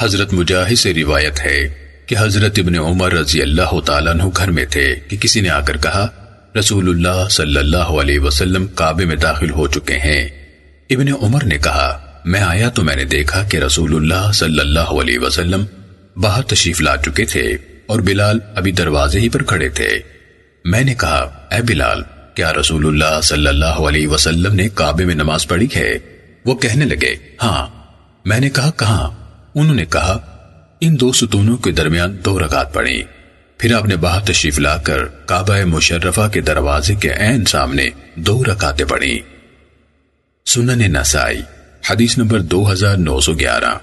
حضرت مجاہد سے روایت ہے کہ حضرت ابن عمر رضی اللہ تعالیٰ عنہ گھر میں تھے کہ کسی نے آ کر کہا، رسول اللہ صلی اللہ علیہ وسلم کعبے میں داخل ہو چکے ہیں۔ ابن عمر نے کہا، میں آیا تو میں نے دیکھا کہ رسول اللہ صلی اللہ علیہ وسلم باہر تشریف لا چکے تھے اور بلال ابھی دروازے ہی پر کھڑے تھے۔ میں نے کہا، اے بلال، کیا رسول اللہ صلی اللہ علیہ وسلم نے کعبے میں نماز پڑھی ہے؟ وہ کہنے لگے ہاں۔ میں نے کہا، کہاں؟ انہوں نے کہا، ان دو ستونوں کے درمیان دو رکعت پڑی پھر آپ نے باہر تشریف لا کر کعبہ مشرفہ کے دروازے کے عین سامنے دو رکعتیں پڑھی سنن نسائی، حدیث نمبر دو ہزار نو سو گیارہ۔